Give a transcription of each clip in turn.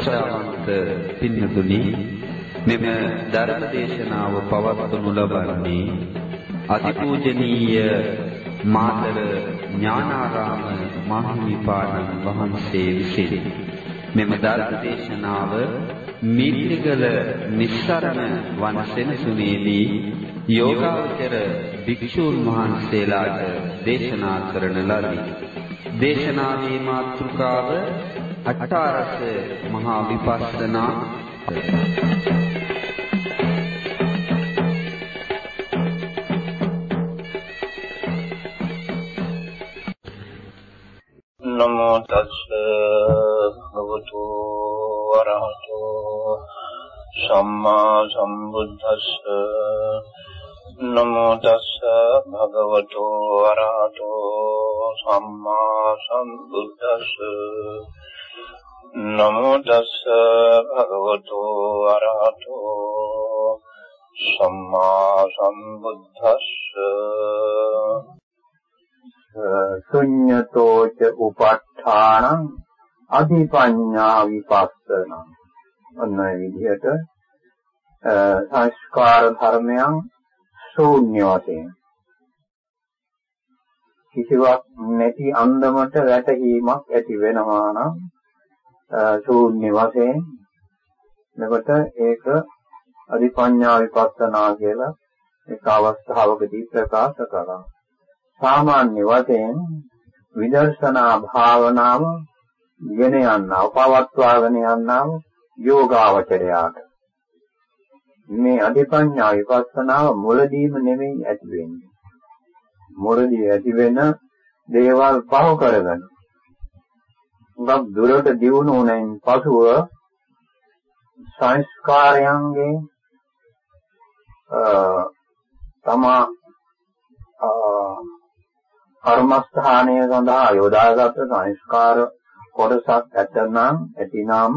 ශ්‍රද්ධාවන්ත පින්නතුනි මෙම ධර්ම දේශනාව පවත්වනු ලබන්නේ අතිපූජනීය මාතර ඥානාරාම මහිමිපාණන් වහන්සේ විසින් මෙම ධර්ම දේශනාව මිත්‍රිගල නිස්සරණ වන සෙනසුනේදී යෝගාවචර භික්ෂූන් වහන්සේලාට දේශනා කරන ලදී. දේශනාවේ මාතෘකාව අට්ඨාරස මහා විපස්සනා. නමෝ තස්ස භගවතු වරහතෝ සම්මා සම්බුද්දස්ස. නමෝ තස්ස භගවතු වරහතෝ සම්මා සම්බුද්දස්ස. නමෝ තස්ස භගවතු වරහතෝ සම්මා සම්බුද්දස්ස ශුඤ්ඤතෝච උපට්ඨානං අධිපඤ්ඤා විපස්සන ඔන්න විදිහට සංස්කාර ධර්මයන් ශූන්‍ය වශයෙන්. කිසිවක් නැති අන්දමට වැටහීමක් ඇති වෙනවා නම් ශූන්‍ය වශයෙන් එතකොට ඒක අධිපඤ්ඤා විපස්සනා කියලා එක අවස්ථාවකදී ප්‍රකාශ කරනවා. සාමාන්‍ය වශයෙන් විදර්ශනා භාවනාව ගෙන යනවා පවත්වාගෙන යනවා යෝගාවචරයාට. මේ අධිපඤ්ඤා විපස්සනාව මුලදීම නෙමෙයි ඇති වෙන්නේ. මුලදී ඇති වෙන දේවල් පහ කරගෙන උගක් දුරට දියුණු වුණෙන් පසුව සංස්කාරයන්ගේ තමා කර්මස්ථානය සඳහා යොදාගත් සංස්කාර කොටසක් ඇතනම් ඇතිනම්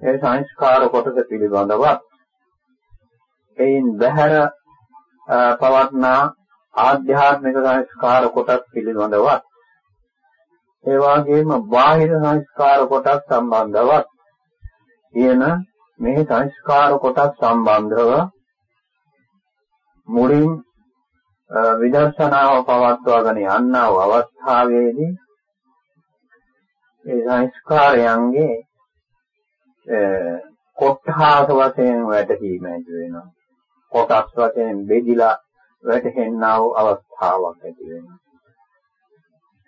ඒ සංස්කාර කොටස පිළිබඳවත් එයින් බහැර පවත්නා ආධ්‍යාත්මික සංස්කාර කොටස් පිළිබඳවත් ඒ වගේම බාහිර සංස්කාර කොටස් සම්බන්ධවත් කියන මේ සංස්කාර කොටස් සම්බන්ධව මුලින් විදර්ශනාව පවත්වාගෙන යන්නව අවස්ථාවේදී ඒ සංස්කාරයන්ගේ කොට්ඨාස වශයෙන් වැටහීම ඇති වෙනවා. කොටස් වශයෙන් බෙදිලා වැටහෙන්නා වූ අවස්ථාවක් ඇති වෙනවා.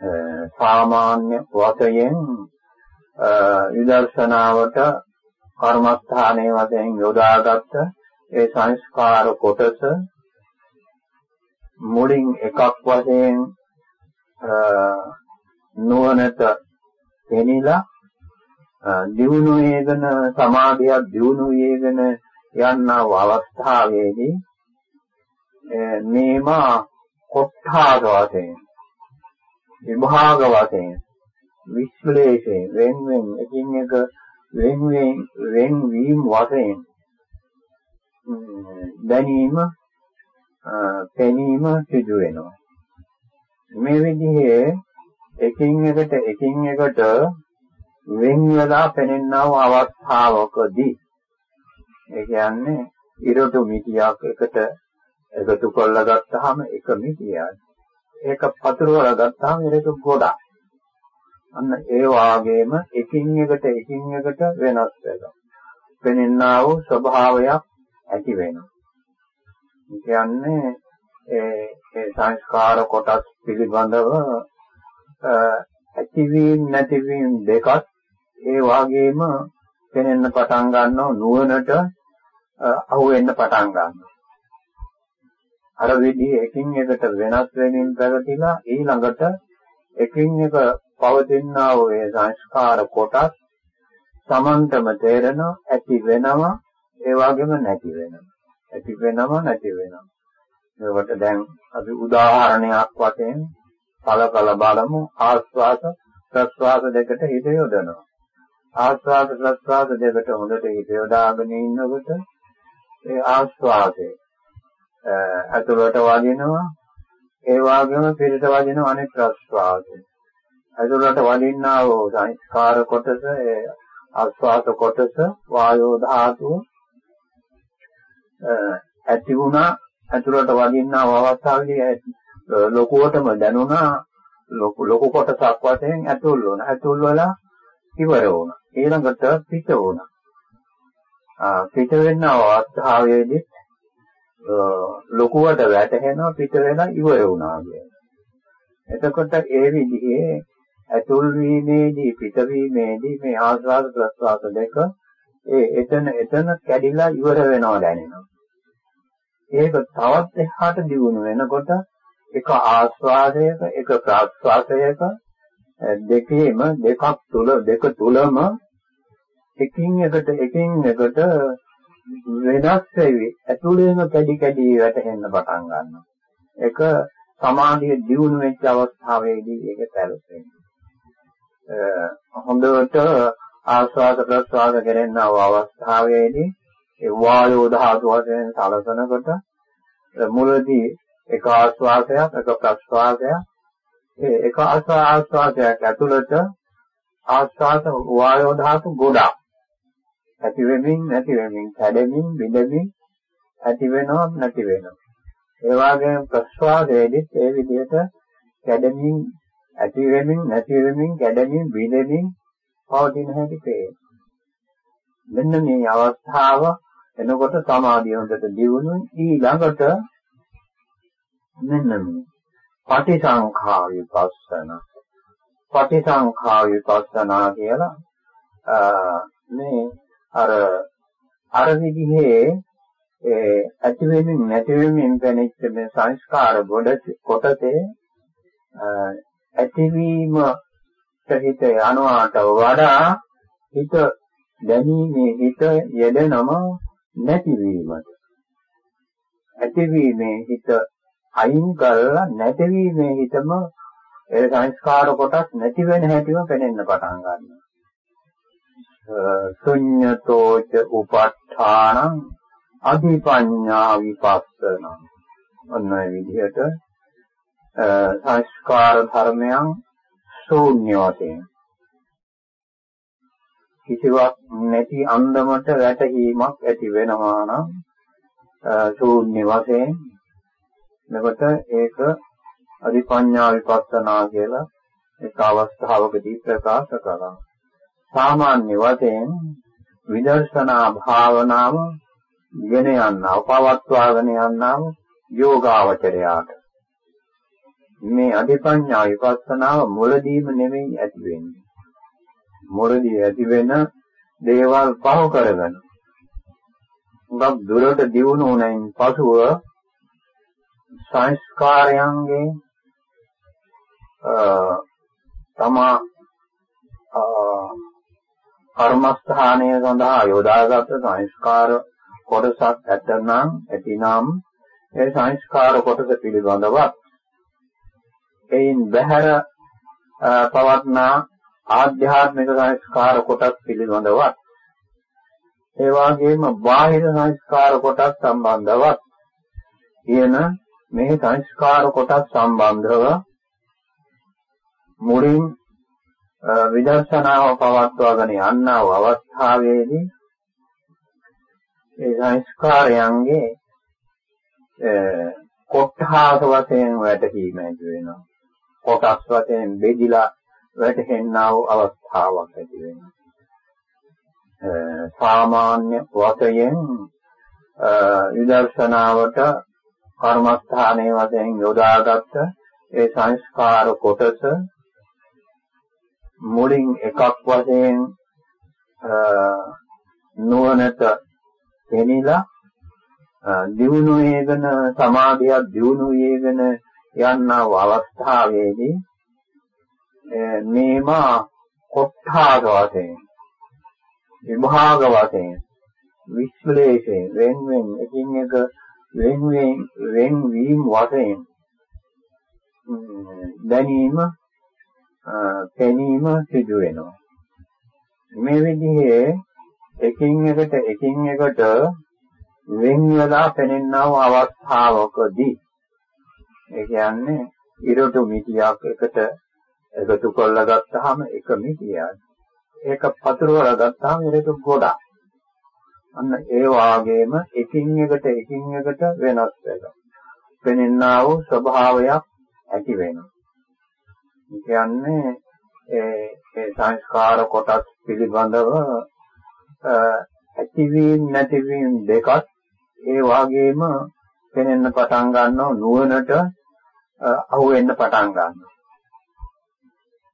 සාමාන්‍ය වශයෙන් විදර්ශනාවට කර්මස්ථානයේ වශයෙන් යොදාගත්ත ඒ සංස්කාර කොටස මුලින් එකක් වශයෙන් නුවණට දෙනිලා දියුණු වේගන සමාධියක් දියුණු වේගන යන්නා අවස්ථාවේදී මේමා කොට්ඨාග වශයෙන් විභාග වශයෙන් විශ්ලේෂයෙන් වෙන වෙන එකින් එක වෙන වෙන වෙන වීම වශයෙන් දැනීම පෙනීම සිදු වෙනවා. මේ විදිහේ එකින් එකට එකින් එකට වෙන් වෙලා පෙනෙනා වූ අවස්ථාවකදී ඒ කියන්නේ ඉරටු මිටියක් එකට එකතු කරලා ගත්තාම එක මිටියක්. ඒක පතුරවලා ගත්තාම ඉරටු ගොඩක්. අන්න ඒ වාගේම එකින් එකට එකින් එකට වෙනස් වෙනවා. පෙනෙනා වූ ස්වභාවයක් ඇති වෙනවා. කියන්නේ ඒ ඒ සංස්කාර කොටස් පිළිබඳව ඇතිවීම නැතිවීම දෙකත් ඒ වගේම දැනෙන්න පටන් ගන්නව නුවණට අහු වෙන්න පටන් ගන්නවා. අර විදිහ එකින් එකට වෙනස් වෙමින් පැවතිලා ඊළඟට එකින් එක පවතිනා වූ ඒ සංස්කාර කොටස් සමන්තම තේරෙනවා ඇති වෙනවා ඒ වගේම නැති වෙනවා. ඇති වෙනව නැති වෙනව. ඒකට දැන් අපි උදාහරණයක් වශයෙන් කලකල බලමු ආස්වාද ප්‍රස්වාද දෙකට හිත යොදනවා. ආස්වාද ප්‍රස්වාද දෙකට හොඳට හිත යොදාගෙන ඉන්නකොට ඒ ආස්වාදේ ඇතුළට වදිනවා. ඒ වගේම පිටට වදින අනෙක් ප්‍රස්වාදේ. ඇතුළට වදින්නා වූ සංස්කාර කොටස ආස්වාද කොටස වායෝ ධාතුව ඇති වුණා. ඇතුළට වදින්නා අවස්ථාවේදී ලොකුවටම දැනුණා. ලොකු ලොකු කොටසක් වශයෙන් ඇතුල් වුණා. ඇතුල් වෙලා ඉවර වුණා. ඊළඟට පිට වුණා. පිට වෙන අවස්ථාවේදී ලොකුවට වැටෙනවා පිට වෙලා ඉවර වුණා කියන්නේ. එතකොට ඒ විදිහේ ඇතුල් වීමේදී පිටවීමේදී මේ ආස්වාද ප්‍රස්වාස දෙක ඒ එතන එතන කැඩිලා ඉවර වෙනවා දැනෙනවා. ඒක තවත් එහාට දියුණු වෙනකොට එක ආස්වාදයක එක ප්‍රස්වාසයක දෙකේම දෙකක් තුල දෙක තුලම එකින් එකට එකින් එකට වෙනස් වෙවි ඇතුළේම කැඩි කැඩි වැටෙන්න පටන් ගන්නවා. ඒක සමාධිය දියුණු වෙච්ච අවස්ථාවේදී ඒක පැලසෙන්නේ. හොඳට ආස්වාද ප්‍රසවාස කරන අවස්ථාවේදී ඒ වායෝ ධාතු වශයෙන් සලසනකොට මුලදී එක ආස්වාදයක් එක ප්‍රස්වාදයක් ඒ එක ආස්වාදයක් ඇතුළත ආස්වාද වායෝ ධාතු ගොඩක් ඇති වෙමින් නැති වෙමින් කැඩෙමින් බිඳෙමින් ඇති වෙනව නැති වෙනව ඒ වගේම ප්‍රස්වාදයේදීත් ඒ විදිහට කැඩෙමින් ඇති වෙමින් නැති වෙමින් කැඩෙමින් බිඳෙමින් පවතින හැටි පේනවා. මෙන්න මේ අවස්ථාව එනකොට සමාධිය හොඳට දියුණුයි. ඊළඟට මෙන්න මේ පටිසංඛා විපස්සන. පටිසංඛා විපස්සනා කියලා මේ අර අර විදිහේ ඒ ඇති වෙමින් නැති වෙමින් දැනෙච්ච මේ සංස්කාර කොටසේ ඇතිවීම සහිත යනවාට වඩා හිත දැනීමේ හිත යෙදෙනම නැතිවීමට ඇතිවීමේ හිත අයින් කරලා නැතිවීමේ හිතම ඒ සංස්කාර කොටස් නැති වෙන හැටිම පෙනෙන්න පටන් ගන්නවා. ශුඤ්ඤතෝච උපට්ඨානං අධිපඤ්ඤා විපස්සන ඔන්න ඒ විදිහට සංස්කාර ධර්මයන් ශූන්‍ය වශයෙන්. කිසිවක් නැති අන්දමට වැටහීමක් ඇති වෙනවා නම් ශූන්‍ය වශයෙන්. එතකොට ඒක අධිපඤ්ඤා විපස්සනා කියලා එක අවස්ථාවකදී ප්‍රකාශ කරනවා. සාමාන්‍ය වශයෙන් විදර්ශනා භාවනාව ගෙන යනවා, පවත්වාගෙන යනවා යෝගාවචරයාට. මේ අධිපඤ්ඤා විපස්සනාව මුලදීම නෙමෙයි ඇති වෙන්නේ. මුලදී ඇති වෙන දේවල් පහ කරගෙන. උගක් දුරට දියුණු වුණයින් පසුව සංස්කාරයන්ගේ තමා කර්මස්ථානය සඳහා යොදාගත් සංස්කාර කොටසක් ඇතනම් ඇතිනම් ඒ සංස්කාර කොටස පිළිබඳවත් එයින් බහැර පවත්නා ආධ්‍යාත්මික සංස්කාර කොටස් පිළිබඳවත්. ඒ වගේම බාහිර සංස්කාර කොටස් සම්බන්ධවත්. කියන මේ සංස්කාර කොටස් සම්බන්ධව මුලින් විදර්ශනාව පවත්වාගෙන යන්නව අවස්ථාවේදී ඒ සංස්කාරයන්ගේ කොට්ඨාස වශයෙන් වැටහීම ඇති වෙනවා. කොටස් වශයෙන් බෙදිලා වැටෙන්නා වූ අවස්ථාවක් ඇති වෙනවා. සාමාන්‍ය වශයෙන් විදර්ශනාවට කර්මස්ථානයේ වශයෙන් යොදාගත්ත ඒ සංස්කාර කොටස මුලින් එකක් වශයෙන් නුවණට පෙනිලා දියුණු වේගන සමාධියක් දියුණු වේගන යන්නා අවස්ථාවේදී මේමා කොට්ඨාග වශයෙන් විභාග වශයෙන් විශ්ලේෂයෙන් වෙන වෙන එකින් එක වෙන වෙන වෙන වීම වශයෙන් දැනීම පෙනීම සිදු වෙනවා මේ විදිහේ එකින් එකට එකින් එකට වෙන් වෙලා පෙනෙනා වූ අවස්ථාවකදී ඒ කියන්නේ ඉරටු මිටියක් එකට එකතු කරලා ගත්තාම එක මිටියක් ඒක පතුරවලා ගත්තාම ඒක ගොඩක්. අන්න ඒ වාගේම එකින් එකට එකින් එකට වෙනස් වෙනවා. පෙනෙනා වූ ස්වභාවයක් ඇති වෙනවා. කියන්නේ ඒ ඒ සංස්කාර කොටස් පිළිබඳව ඇතිවීම නැතිවීම දෙකක් ඒ වාගේම පෙනෙන්න පටන් ගන්නව නුවණට අහු වෙන්න පටන් ගන්නවා.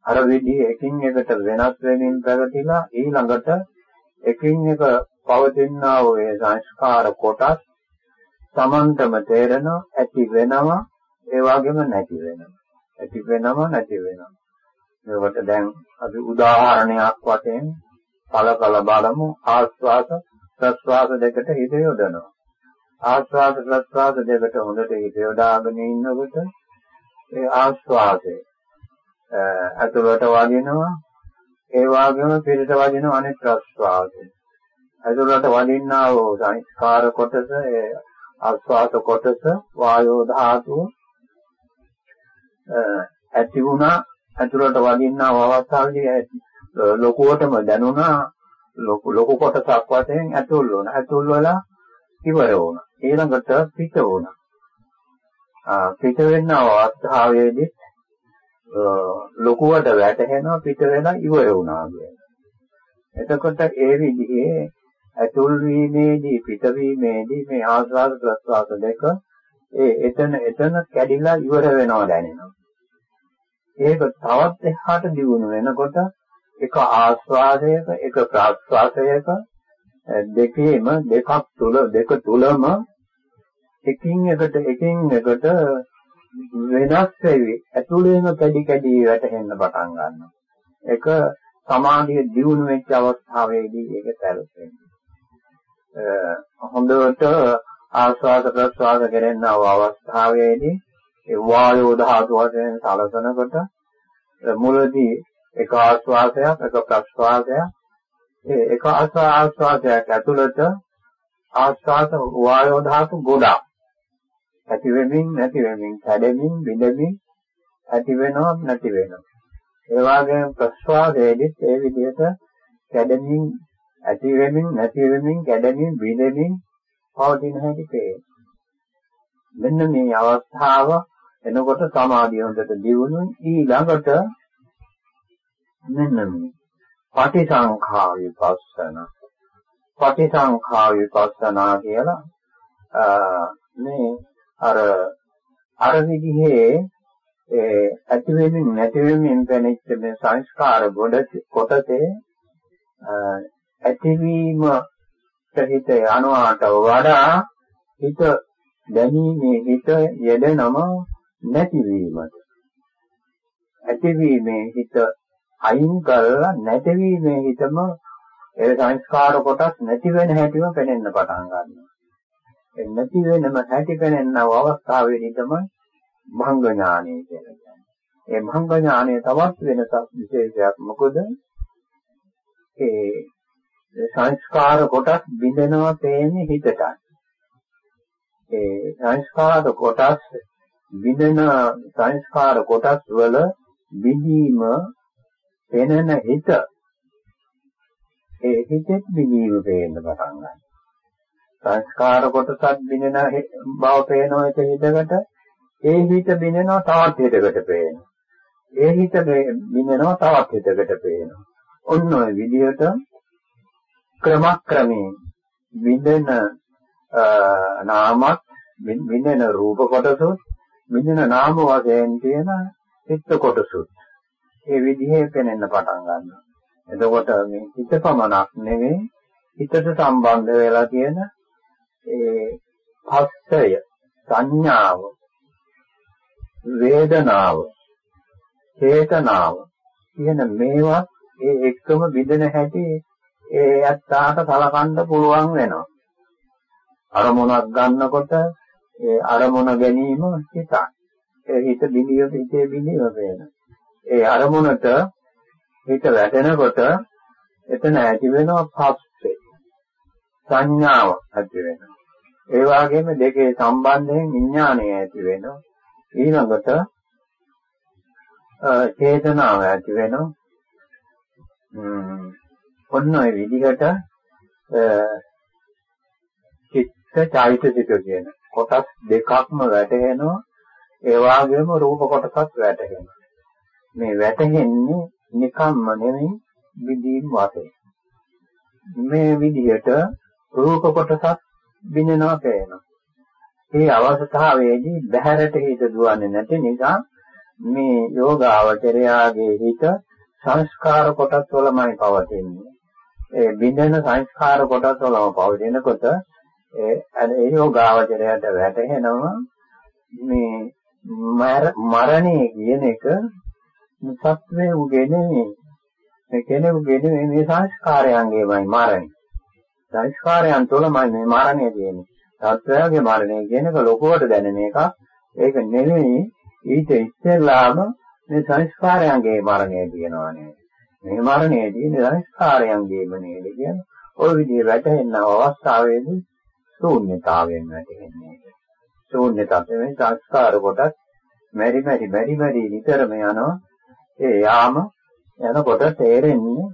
අර විදිහ එකින් එකට වෙනස් වෙමින් පැවතිලා ඊළඟට එකින් එක පවතිනා වූ ඒ සංස්කාර කොටස් Tamanටම තේරෙනවා ඇති වෙනවා ඒ වගේම නැති වෙනවා. ඇති වෙනවා නැති වෙනවා. මේකට දැන් අපි උදාහරණයක් වශයෙන් කලකල බලමු ආස්වාද ප්‍රස්වාද දෙකට හිත යොදනවා. ආස්වාද ප්‍රස්වාද දෙකට හොඳට හිත යොදාගෙන ඉන්නකොට ඒ ආස්වාදේ ඇතුළට වදිනවා ඒ වගේම පිටට වදින අනෙක් ප්‍රස්වාදේ ඇතුළට වදින්නා වූ සංස්කාර කොටස ඒ ආස්වාද කොටස වායෝ ධාතුව ඇති වුණා ඇතුළට වදින්නා අවස්ථාවේදී ලොකුවටම දැනුණා ලොකු ලොකු කොටසක් වශයෙන් ඇතුල් වුණා ඇතුල් වෙලා ඉවර වුණා ඊළඟට පිට වුණා පිට වෙන අවස්ථාවේදී ලොකුවට වැටෙනවා පිට වෙලා ඉවර වුණා කියන්නේ. එතකොට ඒ විදිහේ ඇතුල් වීමේදී පිටවීමේදී මේ ආස්වාද ප්‍රස්වාස දෙක ඒ එතන එතන කැඩිලා ඉවර වෙනවා දැනෙනවා. ඒක තවත් එහාට දියුණු වෙනකොට එක ආස්වාදයක එක ප්‍රස්වාසයක දෙකේම දෙකක් තුල දෙක තුලම එකින් එකට එකින් එකට වෙනස් වෙවි ඇතුළේම කැඩි කැඩි වැටෙන්න පටන් ගන්නවා. ඒක සමාධිය දියුණු වෙච්ච අවස්ථාවේදී ඒක සැලසෙන්නේ. හොඳට ආස්වාද ප්‍රස්වාද කරනව අවස්ථාවේදී ඒ වායෝ ධාතු වශයෙන් සලසනකොට මුලදී එක ආස්වාදයක් එක ප්‍රස්වාදයක්. ඒ එක ආස්වාදයක් ඇතුළත ආස්වාද වායෝ ධාතු ගොඩක්. ඇති වෙමින් නැති වෙමින් කැඩෙමින් බිඳෙමින් ඇති වෙනවා නැති වෙනවා. ඒ වගේම ප්‍රස්වාදයේදීත් ඒ විදිහට කැඩෙමින් ඇති වෙමින් නැති වෙමින් කැඩෙමින් බිඳෙමින් පවතින හැටි පේනවා. මෙන්න මේ අවස්ථාව එනකොට සමාධිය හොඳට දියුණුයි. ඊළඟට මෙන්න මේ. පටිසංඛා විපස්සන. පටිසංඛා විපස්සනා කියලා මේ අර අර විදිහේ ඒ ඇති වෙමින් නැති වෙමින් දැනෙච්ච මේ සංස්කාර කොටසේ ඇතිවීම සහිත යනවාට වඩා හිත දැනීමේ හිත යෙදෙනම නැතිවීමට ඇතිවීමේ හිත අයින් කරලා නැතිවීමේ හිතම ඒ සංස්කාර කොටස් නැති වෙන හැටිම පෙනෙන්න පටන් ගන්නවා. ඒ නැති වෙනම හැටි පෙනෙනව අවස්ථාවේදී තමයි භංග ඥානය කියලා කියන්නේ. ඒ භංග ඥානය තවත් වෙනසක් විශේෂයක් මොකද ඒ සංස්කාර කොටස් බිඳෙනවා තේන්නේ හිතටයි. ඒ සංස්කාර කොටස් බිඳෙන සංස්කාර කොටස් වල බිඳීම පෙනෙන හිත ඒ හිතෙත් බිඳීම පේන්න පටන් ගන්නවා. සංස්කාර කොටසක් බිඳෙන බව පේනවා එක හිතකට ඒ හිත බිඳෙනවා තවත් හිතකට පේනවා. ඒ හිත බිඳෙනවා තවත් හිතකට පේනවා. ඔන්න ඔය විදිහට ක්‍රමක්‍රමයෙන් විඳින නාමත් විඳින රූප කොටසුත් විඳින නාම වශයෙන් තියෙන චිත්ත කොටසුත් ඒ විදිහේ පෙනෙන්න පටන් ගන්නවා. එතකොට මේ හිත පමණක් නෙවෙයි හිතට සම්බන්ධ වෙලා තියෙන ඒ පස්සය සංඥාව වේදනාව චේතනාව කියන මේවා ඒ එක්කම බිඳෙන හැටි ඒ ඇත්තාට සලකන්න පුළුවන් වෙනවා. අරමුණක් ගන්නකොට ඒ අරමුණ ගැනීම හිතයි. ඒ හිත බිඳිය හිතේ බිඳිය වෙන. ඒ අරමුණට හිත වැටෙනකොට එතන ඇති වෙනවා පස්සේ. සංඥාව ඇති වෙනවා. ඒ වගේම දෙකේ සම්බන්ධයෙන් විඥානය ඇති වෙනවා. ඊළඟට චේතනාව ඇති වෙනවා. ඔන්න ඔය විදිහට චිත්ත චෛතසික කියන කොටස් දෙකක්ම වැටහෙනවා. ඒ වගේම රූප කොටසත් වැටහෙනවා. මේ වැටහෙන්නේ නිකම්ම නෙමෙයි විදීම් වශයෙන්. මේ විදිහට රූප කොටසක් බිනනවා කියනවා මේ අවස්ථාවේදී බහැරට හිත දුවන්නේ නැති නිසා මේ යෝගාවචරයාගේ හිත සංස්කාර කොටස් වලමයි පවතින්නේ. ඒ බින්දන සංස්කාර කොටස් වලම පවතිනකොට ඒ ඒ යෝගාවචරයට වැටහෙනවා මේ මරණය කියන එක සත්වයේ උගේ නෙමෙයි. මේ කෙනෙකුගේ නෙමෙයි මේ සංස්කාරයන්ගේමයි මරණය. සංස්කාරයන් තුළමයි මේ මරණය තියෙන්නේ. සත්වයාගේ මරණය කියන එක ලොකුවට දැනෙන එකක්. ඒක නෙමෙයි ඊට ඉස්සෙල්ලාම මේ සංස්කාරයන්ගේ මරණය කියනවානේ. මේ මරණය තියෙන්නේ සංස්කාරයන්ගේම නේද කියන ඔය විදිහේ වැටෙන අවස්ථාවේදී ශූන්‍යතාවයෙන් වැටෙන්නේ. ශූන්‍යතාවයෙන් සංස්කාර කොටස් මෙරි මෙරි මෙරි මෙරි නිතරම යනවා. ඒ යාම යනකොට තේරෙන්නේ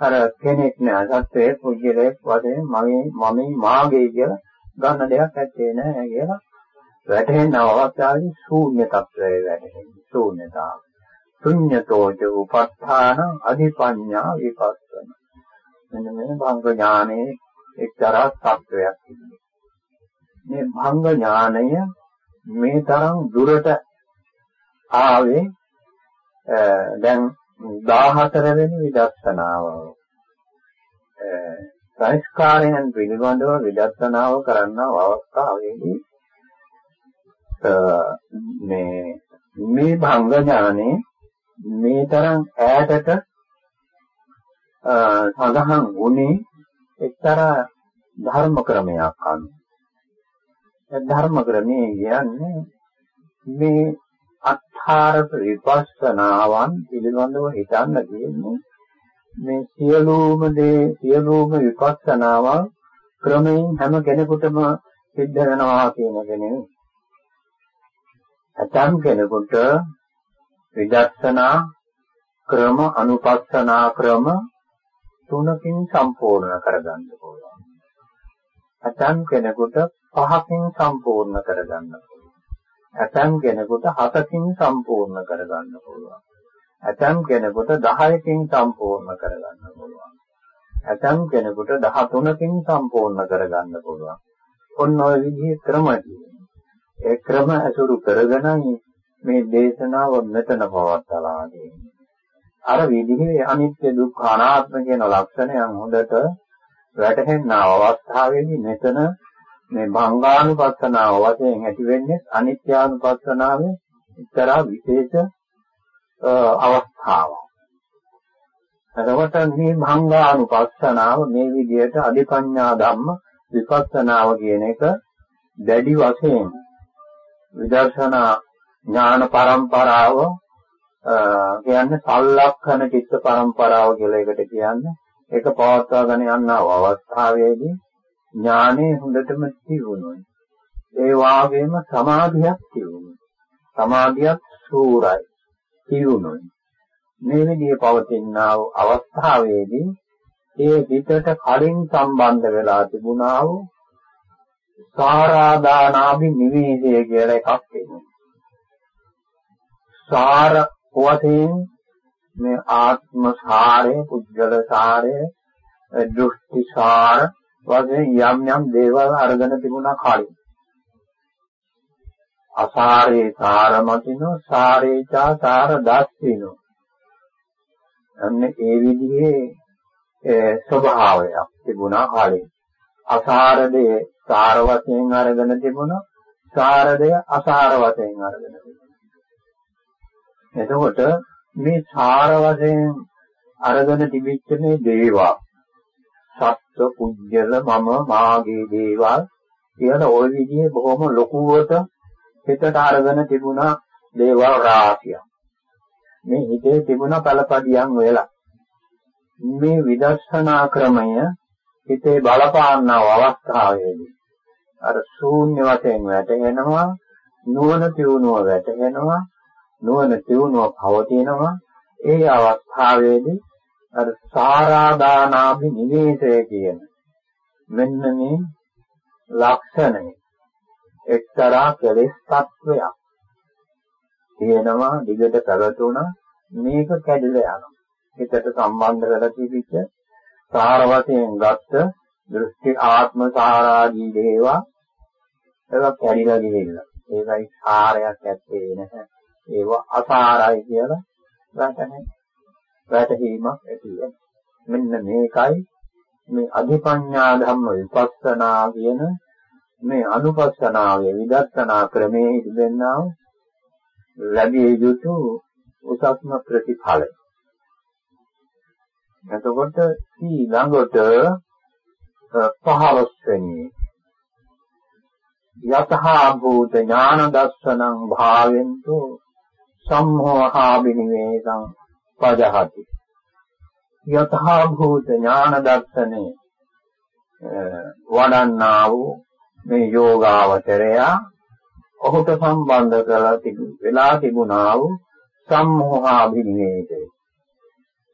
අර කෙනෙක් නෑ සත්වයේ පුජ්‍යලයක් වශයෙන් මගේ මමයි මාගේ කියලා ගන්න දෙයක් ඇත්තේ නෑ කියලා වැටෙන අවස්ථාවේ ශූන්‍ය තත්වයේ වැටෙන්නේ ශූන්‍යතාව. ශුන්‍යතෝච උපත්ථාන අධිපඤ්ඤා විපස්සන. මෙන්න මේ භංග ඥානයේ එක්තරා තත්වයක් තිබෙනවා. මේ භංග ඥානය මේ තරම් දුරට ආවේ දැන් 14 වෙනි විදර්ශනාව. සංස්කාරයන් පිළිබඳව විදර්ශනාව කරන අවස්ථාවේදී මේ මේ භංග ඥානේ මේ තරම් ඈතට සඳහන් වුණේ එක්තරා ධර්ම ක්‍රමයක් අනුව. ඒ ධර්ම ක්‍රමයේ කියන්නේ මේ අත්හාරක විපස්සනාවන් පිළිබඳව හිතන්න කියන්නේ මේ සියලුම දේ සියලුම විපස්සනාවන් ක්‍රමයෙන් හැම කෙනෙකුටම සිද්ධ වෙනවා කියන එක නෙවෙයි. ඇතම් කෙනෙකුට විදර්ශනා ක්‍රම අනුපස්සනා ක්‍රම තුනකින් සම්පූර්ණ කරගන්න පුළුවන්. ඇතම් කෙනෙකුට පහකින් සම්පූර්ණ කරගන්න පුළුවන්. ඇතම් කෙනෙකුට හතකින් සම්පූර්ණ කරගන්න පුළුවන්. ඇතම් කෙනෙකුට 10කින් සම්පූර්ණ කරගන්න පුළුවන්. ඇතම් කෙනෙකුට 13කින් සම්පූර්ණ කරගන්න පුළුවන්. ඔන්න ඔය විදිහේ ක්‍රම ඒ ක්‍රම අසුරු කරගෙනයි මේ දේශනාව මෙතන පවත්ලා තියෙන්නේ. අර විදිහේ අනිත්‍ය දුක්ඛ අනාත්ම කියන ලක්ෂණයන් හොඳට වැටහෙන අවස්ථාවේදී මෙතන මේ භංගානුපස්සනාව වශයෙන් ඇති වෙන්නේ අනිත්‍යානුපස්සනාවේ එක්තරා විශේෂ අවස්ථාවක්. එතකොට මේ භංගානුපස්සනාව මේ විදිහට අධිපඤ්ඤා ධම්ම විපස්සනාව කියන එක දැඩි වශයෙන් විදර්ශනා ඥාන පරම්පරාව කියන්නේ සල්ලක්ෂණ චිත්ත පරම්පරාව කියලා එකට කියන්නේ ඒක පවත්වාගෙන යන අවස්ථාවේදී ඥානෙ හොඳටම තියුණුයි ඒ වාගේම සමාධියක් තියුණුයි සමාධියක් සූරයි තියුණුයි මේ විදිහේ පවතිනා වූ අවස්ථාවේදී ඒ හිතට කලින් සම්බන්ධ වෙලා තිබුණා වූ සාරාදානාභි නිවේදය කියලා එකක් එනවා. සාර වශයෙන් මේ ආත්ම සාරය, පුද්ගල සාරය, දෘෂ්ටි සාර වශයෙන් යම් යම් දේවල් අරගෙන තිබුණා කලින්. අසාරේ සාරමතිනෝ සාරේචා සාර දස්සිනෝ. අන්න ඒ විදිහේ ස්වභාවයක් තිබුණා කලින්. අසාරදේ සාර වශයෙන් අරගෙන තිබුණා සාරදය අසාර වශයෙන් අරගෙන තිබුණා එතකොට මේ සාර වශයෙන් අරගෙන තිබිච්ච මේ දේවල් සත්ව පුජ්‍යල මම මාගේ දේවල් කියන ওই විදිහේ බොහොම ලොකුවට හිතට අරගෙන තිබුණා දේවල් රාශියක්. මේ හිතේ තිබුණ පළපදියම් වෙලා මේ විදර්ශනා ක්‍රමය හිතේ බලපානව අවස්ථාවේදී අර ශූන්‍ය වශයෙන් වැටෙනවා නුවණ තියුණුව වැටෙනවා නුවණ තියුණුව පවතිනවා ඒ අවස්ථාවේදී අර සාරාදානාභි නිවේශය කියන මෙන්න මේ ලක්ෂණය එක්තරා කෙලෙස් තත්වයක් තියෙනවා දිගට පැවතුණා. මේක කැඩිලා යනවා. හිතට සම්බන්ධ වෙලා තිබිච්ච සාර වශයෙන් ගත්ත දෘෂ්ටි ආත්ම සාරාදී දේවා ඒක කැඩිලා ගිහිල්ලා. ඒකයි සාරයක් ඇත්තේ නැහැ. ඒව අසාරයි කියලා වැටහෙන වැටහීමක් ඇති මෙන්න මේකයි මේ අධිපඤ්ඤා ධම්ම විපස්සනා කියන මේ අනුපස්සනාවේ විදර්ශනා ක්‍රමයේ ඉදෙන්නා ලැබිය යුතු උසස්ම ප්‍රතිඵලය. එතකොට ඊළඟට 15 වෙනි යතහා භූත ඥාන දස්සනං භාවෙන්තු සම්මෝහා විනිවේසං පජහති. යතහා භූත ඥාන දර්ශනේ වඩන්නා වූ මේ යෝගාවචරය ඔහුට සම්බන්ධ කරලා තිබු වෙලා තිබුණා වූ සම්මෝහාභිනිවේෂය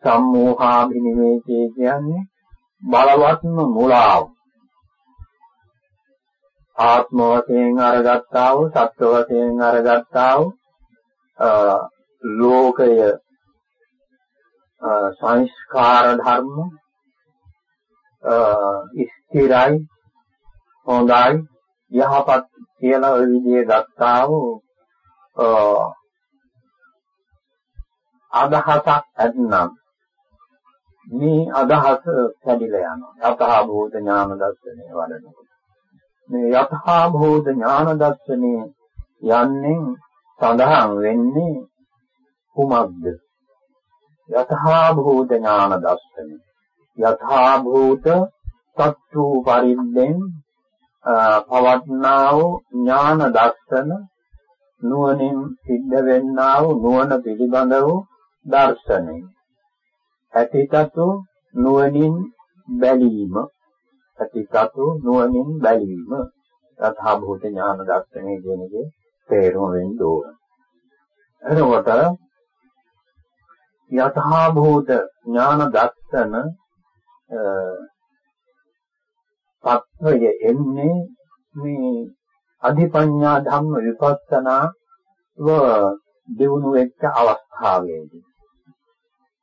සම්මෝහාභිනිවේෂය කියන්නේ බලවත්ම මුලාව. ආත්ම වශයෙන් අරගත්තා වූ සත්ව වශයෙන් අරගත්තා වූ ලෝකය සංස්කාර ධර්ම ස්ථිරයි හොඳයි යහපත් කියලා ওই විදිහේ ගත්තා වූ අදහසක් ඇත්නම් මේ අදහස කැඩිලා යනවා. යතහා භූත ඥාන දර්ශනය වඩනකොට. මේ යතහා භූත ඥාන දර්ශනය යන්නේ සඳහන් වෙන්නේ කුමක්ද? යතහා භූත ඥාන දර්ශනය යතහා භූත සත්තු පරිද්දෙන් පවත්නා වූ ඥාන දර්ශන නුවණින් සිද්ධ වෙන්නා වූ නුවණ පිළිබඳ වූ දර්ශනය. ඇතිතතු නුවණින් බැලීම. ඇතිතතු නුවණින් බැලීම. යථා භූත ඥාන දර්ශනය කියන එකේ තේරුම වෙන්න ඕන. එතකොට යථා භූත ඥාන දර්ශන පත්වය එන්නේ මේ අධිපඤ්ඤා ධම්ම විපස්සනා ව දිනු වෙච්ච අවස්ථාවේදී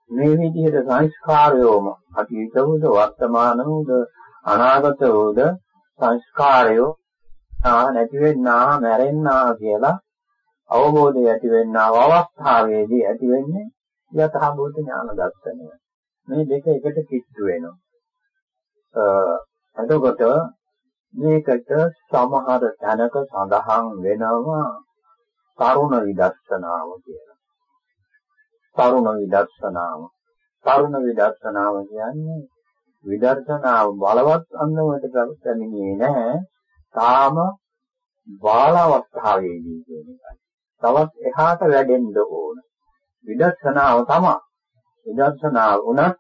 මේ විදිහට සංස්කාරයෝම අතීතවද වර්තමානවද අනාගතවද සංස්කාරයෝ නැති වෙන්නා මැරෙන්නා කියලා අවබෝධය ඇති වෙන්නා අවස්ථාවේදී ඇති වෙන්නේ යතහ භූත ඥාන දර්ශනය. මේ දෙක එකට කිට්ටු වෙනවා. එතකොට මේකට සමහර තැනක සඳහන් වෙනවා තරුණ විදර්ශනාව කියලා. තරුණ විදර්ශනාව. තරුණ විදර්ශනාව කියන්නේ විදර්ශනාව බලවත් අන්දමට පැමිණියේ නැහැ. තාම බාල අවස්ථාවේදී කියන එකයි. තවත් එහාට වැඩෙන්න ඕන. විදර්ශනාව තමයි. විදර්ශනාව උනත්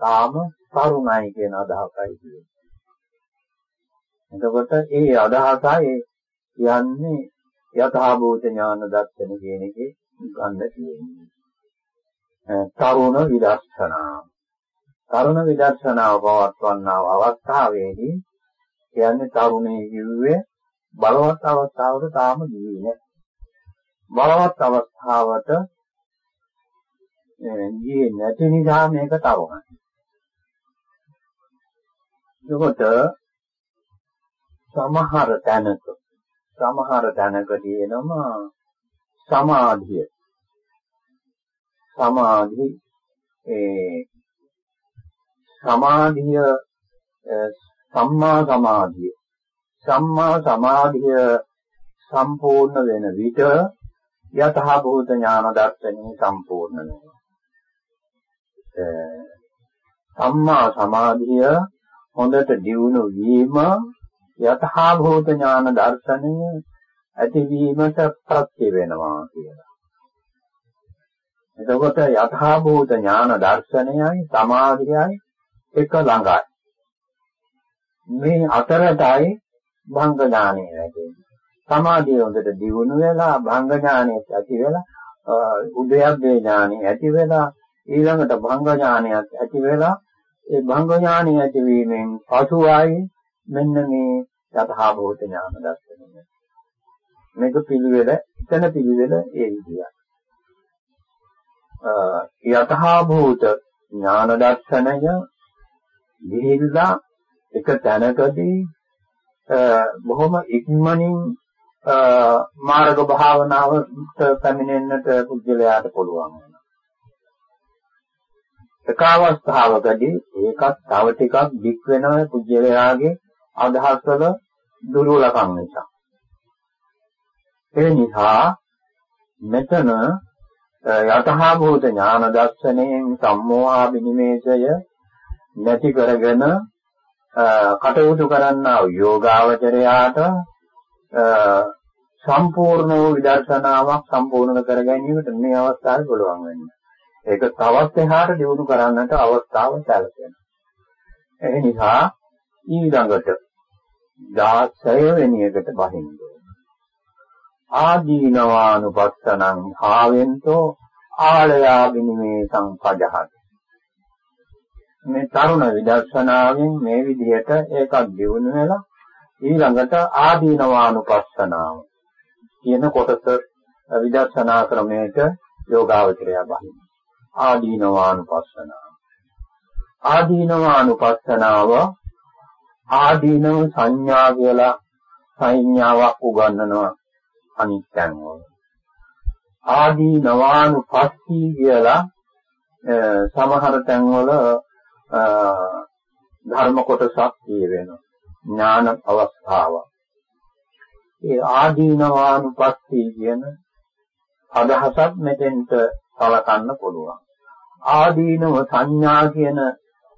තාම තරුණයි කියන අදහසයි තියෙන්නේ. එතකොට ඒ අදහසයි කියන්නේ යථාභූත ඥාන දර්ශන කියන එකේ ගන්න තියෙන්නේ. තරුණ විදර්ශනා. තරුණ විදර්ශනාව පවත්වන්නා අවස්ථාවේදී කියන්නේ තරුණේ කිව්වේ බලවත් අවස්ථාවට තාම ගියේ නැහැ. බලවත් අවස්ථාවට ගියේ නැති නිසා මේක තරුණයි. එතකොට සමහර තැනක සමහර තැනක තියෙනවා සමාධිය සමාධි ඒ සමාධිය සම්මා සමාධිය සම්මා සමාධිය සම්පූර්ණ වෙන විට යතහ භූත ඥාන දර්ශනය සම්පූර්ණ වෙනවා සම්මා සමාධිය හොඳට දියුණු වීම යතහා භූත ඥාන දර්ශනය ඇතිවීමට ප්‍රත්‍ය වෙනවා කියලා. එතකොට යතහා භූත ඥාන දර්ශනයයි සමාධියයි එක ළඟයි. මේ අතරටයි භංග ඥානය ලැබෙන්නේ. සමාධිය හොඳට දියුණු වෙලා භංග ඥානය ඇති වෙලා උද්‍යප්පේ ඥානය ඇති වෙලා ඊළඟට භංග ඥානයක් ඇති වෙලා ඒ භංග ඥානය ඇතිවීමෙන් පසුවයි මෙන්න මේ යථා භූත ඥාන දර්ශනය. මේක පිළිවෙල, එතන පිළිවෙල ඒ විදියයි. යථා භූත ඥාන දර්ශනය ගිහිල්ලා එක තැනකදී බොහොම ඉක්මනින් මාර්ග භාවනාවට පැමිණෙන්නට පුද්ගලයාට පුළුවන් වෙනවා. එක අවස්ථාවකදී ඒකත් තව ටිකක් දික් වෙනවා පුද්ගලයාගේ අදහස් වල දුර්වලකම් නිසා. ඒ නිසා මෙතන යතහා භූත ඥාන දර්ශනයෙන් සම්මෝහා විනිමේෂය නැති කරගෙන කටයුතු කරන්නා යෝගාවචරයාට සම්පූර්ණ වූ විදර්ශනාවක් සම්පූර්ණ කර ගැනීමට මේ අවස්ථාවේ පුළුවන් වෙන්නේ. ඒක තවත් එහාට දියුණු කරන්නට අවස්ථාව සැලසෙනවා. ඒ නිසා ඊළඟට 16 වෙනි එකට බහින්න ආදීනවානුපස්සනං භාවෙන්තෝ ආලයා විනිමේ සංපජහති මේ තරුණ විදර්ශනාවෙන් මේ විදිහට ඒකක් දිනු වෙලා ඊළඟට ආදීනවානුපස්සනාව කියන කොටස විදර්ශනා ක්‍රමයට යෝගාවචරය බහින ආදීනවානුපස්සනාව. ආදීනවානුපස්සනාව ආදීනව සංඥා කියලා සංඥාවක් උගන්වනවා අනිත්‍යං වල. ආදීනවානුපස්සී කියලා සමහර තැන්වල ධර්ම කොටසක් කියවෙනවා ඥාන අවස්ථාව. ඒ ආදීනවානුපස්සී කියන අදහසක් මෙතෙන්ට සලකන්න පුළුවන්. ආදීනව සංඥා කියන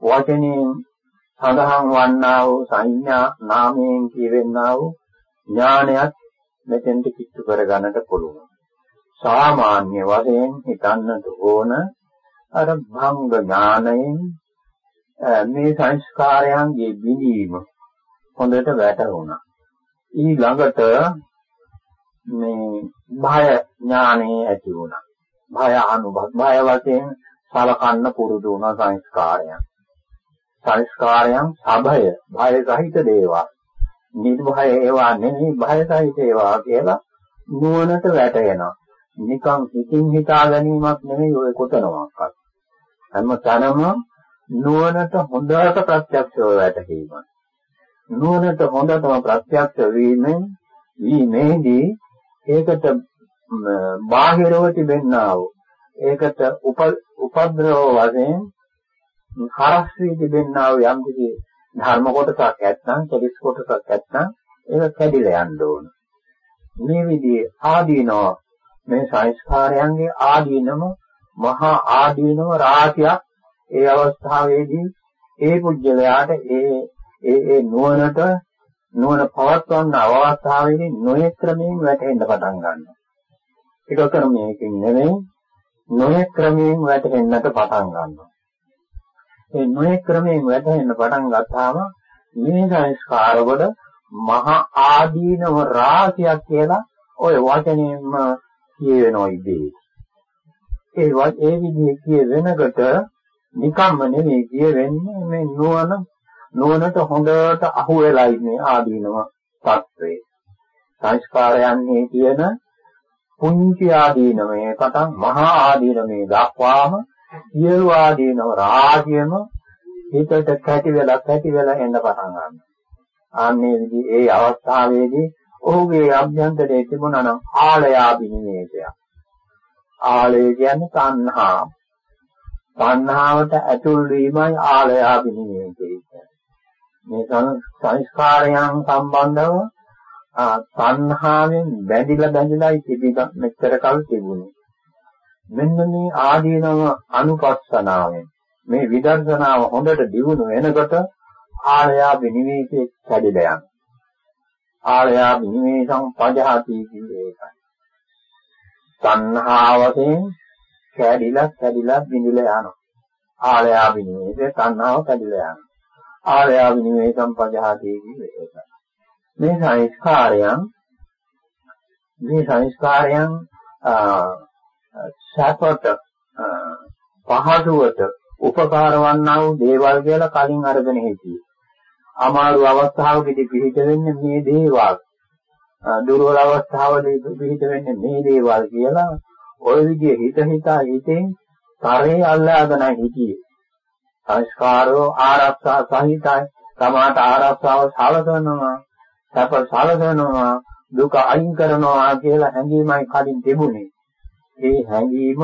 වචනයෙන් සඳහන් වන්නා වූ සංඥා නාමයෙන් කියවෙන්නා වූ ඥානයක් මෙතෙන්ට කිට්ටු කරගන්නට පුළුවන්. සාමාන්‍ය වශයෙන් හිතන්නට ඕන අර භංග ඥානයෙන් මේ සංස්කාරයන්ගේ බිඳීම හොඳට වැටහුණා. ඊළඟට මේ භය ඥානෙ ඇති වුණා. භය අනුභව භය වශයෙන් සලකන්න පුරුදු වුණා සංස්කාරයන්. සංස්කාරයන් සබය භය සහිත දේවල්. නිර්භය ඒවා නෙමෙයි භය සහිත ඒවා කියලා නුවණට වැටෙනවා. නිකන් හිතින් හිතා ගැනීමක් නෙමෙයි ඔය කොතනවත්. හැම තැනම නුවණට හොඳට ප්‍රත්‍යක්ෂව වැටහීමක්. නුවණට හොඳටම ප්‍රත්‍යක්ෂ වීමෙන් වීමේදී ඒකට බාහිරව තිබෙන්නා වූ ඒකට උපද්‍රව වශයෙන් හරස් වී තිබෙන්නා වූ යම් කිසි ධර්ම කොටසක් නැත්නම් කෙලිස් කොටසක් නැත්නම් ඒක කැඩිලා යන්න ඕන. මේ විදිහේ ආදීනව මේ සංස්කාරයන්ගේ ආදීනම මහා ආදීනව රාශියක් ඒ අවස්ථාවේදී ඒ පුජ්‍යලයාට ඒ ඒ ඒ නුවණට නුවණ පවත්වන්න අවස්ථාවේදී නොයෙක් ක්‍රමයෙන් වැටෙන්න පටන් ගන්නවා. ඒක ක්‍රමයකින් නෙවෙයි නොයෙක් ක්‍රමයෙන් වැටෙන්නට පටන් ගන්නවා. ඒ නොයෙක් ක්‍රමයෙන් වැටෙන්න පටන් ගත්තාම මේ සංස්කාරවල මහා ආදීනව රාශියක් කියලා ওই වචනයෙන්ම කියවෙනවා ඉදී. ඒ ඒ විදිහේ කිය වෙනකොට නිකම්ම නෙමෙයි කියවෙන්නේ මේ නුවණ නුවණට හොඳට අහු වෙලා ඉන්නේ ආදීනව තත්වේ. සංස්කාරයන්හි තියෙන පුංචි ආදීනමේ පටන් මහා ආදීනමේ දක්වාම සියලු ආදීනව රාජ්‍යම හිතට කැටි වෙලා කැටි වෙලා එන්න පටන් ගන්නවා. ආන්නේ විදි ඒ අවස්ථාවේදී ඔහුගේ අභ්‍යන්තරයේ තිබුණා නම් ආලයාබිනිමේෂය. ආලය කියන්නේ තණ්හා. තණ්හාවට ඇතුල් වීමයි ආලයාබිනිමේෂය කියන්නේ. මේ සංස්කාරයන් සම්බන්ධව තණ්හාවෙන් බැඳිලා බැඳිලායි තිබිලා මෙච්චර කල් තිබුණේ. මෙන්න මේ ආදීනව අනුපස්සනාවෙන් මේ විදර්ශනාව හොඳට දියුණු වෙනකොට ආලයා විනිවිදේ කැඩිලා යනවා. ආලයා විනිවිදං පජහති කියන්නේ ඒකයි. තණ්හාවෙන් කැඩිලා කැඩිලා බිඳිලා යනවා. ආලයා විනිවිදේ තණ්හාව කැඩිලා යනවා. ආර්යා විනිමේ සම්පජාතී කියන්නේ මේ සංස්කාරයන් මේ සංස්කාරයන් සාපත පහසුවට උපකාර වන්නා වූ දේවල් කියලා කලින් අරගෙන හිටියේ. අමාරු අවස්ථාවකදී පිළිහිට වෙන්නේ මේ දේවල්. දුර්වල අවස්ථාවලදී පිළිහිට වෙන්නේ මේ දේවල් කියලා ওই විදිහේ හිත හිතා හිතෙන් තරේ අල්ලාගෙන හිටියේ. සංස්කාරෝ ආරක්ෂා සහිතයි. තමාට ආරක්ෂාව සලසනවා. සැප සලසනවා. දුක අයින් කරනවා කියලා හැඟීමයි කලින් තිබුණේ. ඒ හැඟීම